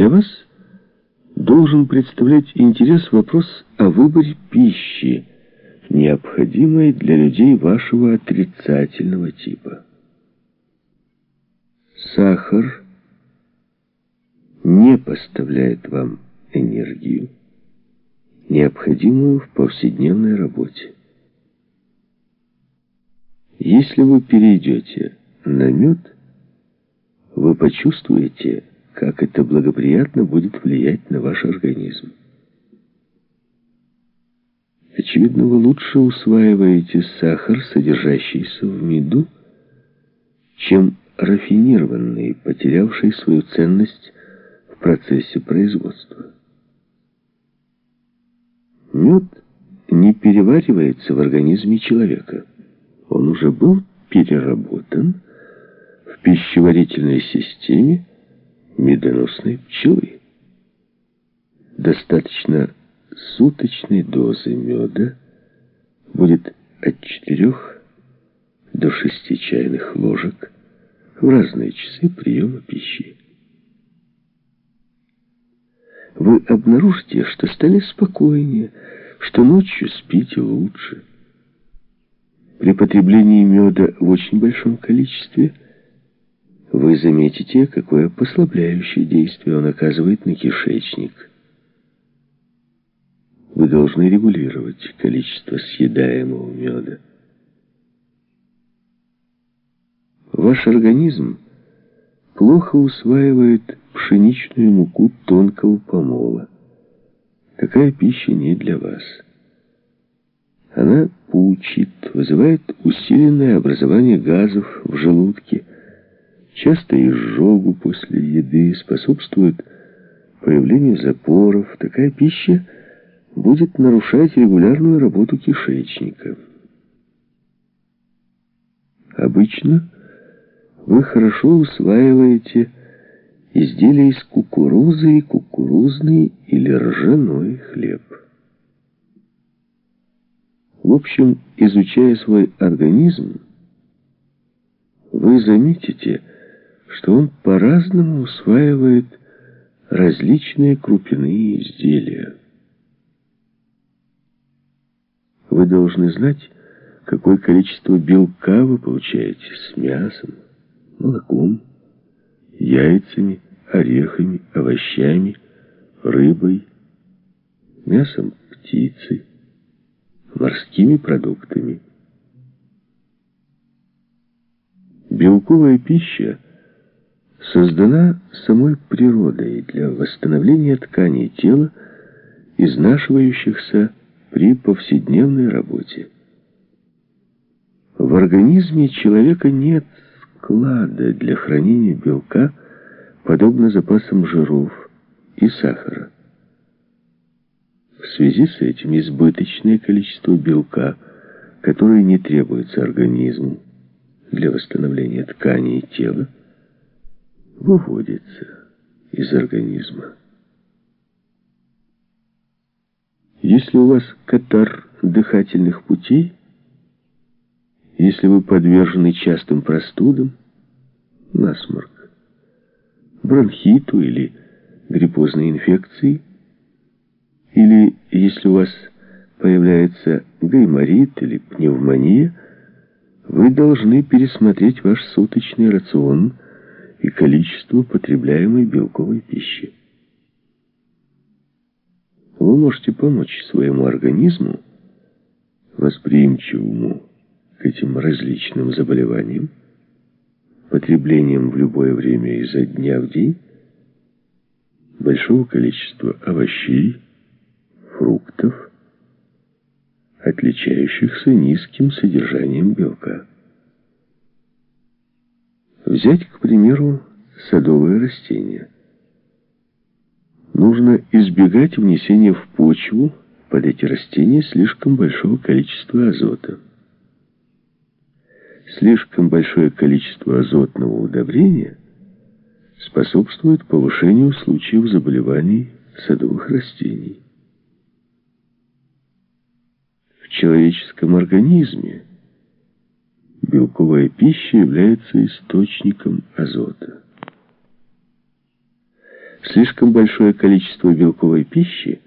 Для вас должен представлять интерес вопрос о выборе пищи, необходимой для людей вашего отрицательного типа. Сахар не поставляет вам энергию, необходимую в повседневной работе. Если вы перейдете на мед, вы почувствуете, как это благоприятно будет влиять на ваш организм. Очевидно, вы лучше усваиваете сахар, содержащийся в меду, чем рафинированный, потерявший свою ценность в процессе производства. Мед не переваривается в организме человека. Он уже был переработан в пищеварительной системе медоносной пчелы. Достаточно суточной дозы меда будет от 4 до 6 чайных ложек в разные часы приема пищи. Вы обнаружите, что стали спокойнее, что ночью спите лучше. При потреблении меда в очень большом количестве вы заметите, какое послабляющее действие он оказывает на кишечник. Вы должны регулировать количество съедаемого меда. Ваш организм плохо усваивает пшеничную муку тонкого помола. Такая пища не для вас. Она пучит, вызывает усиленное образование газов в желудке, часто изжогу после еды, способствует появлению запоров. Такая пища – будет нарушать регулярную работу кишечника. Обычно вы хорошо усваиваете изделия из кукурузы и кукурузный или ржаной хлеб. В общем, изучая свой организм, вы заметите, что он по-разному усваивает различные крупяные изделия. Вы должны знать, какое количество белка вы получаете с мясом, молоком, яйцами, орехами, овощами, рыбой, мясом птицы, морскими продуктами. Белковая пища создана самой природой для восстановления тканей тела, изнашивающихся при повседневной работе. В организме человека нет склада для хранения белка, подобно запасам жиров и сахара. В связи с этим избыточное количество белка, которое не требуется организму для восстановления тканей тела, выводится из организма. Если у вас катар дыхательных путей, если вы подвержены частым простудам, насморк, бронхиту или гриппозной инфекции, или если у вас появляется гайморит или пневмония, вы должны пересмотреть ваш суточный рацион и количество потребляемой белковой пищи вы можете помочь своему организму, восприимчивому к этим различным заболеваниям, потреблением в любое время изо дня в день большого количества овощей, фруктов, отличающихся низким содержанием белка. Взять, к примеру, садовые растения – нужно избегать внесения в почву под эти растения слишком большого количества азота. Слишком большое количество азотного удобрения способствует повышению случаев заболеваний садовых растений. В человеческом организме белковая пища является источником азота. Слишком большое количество белковой пищи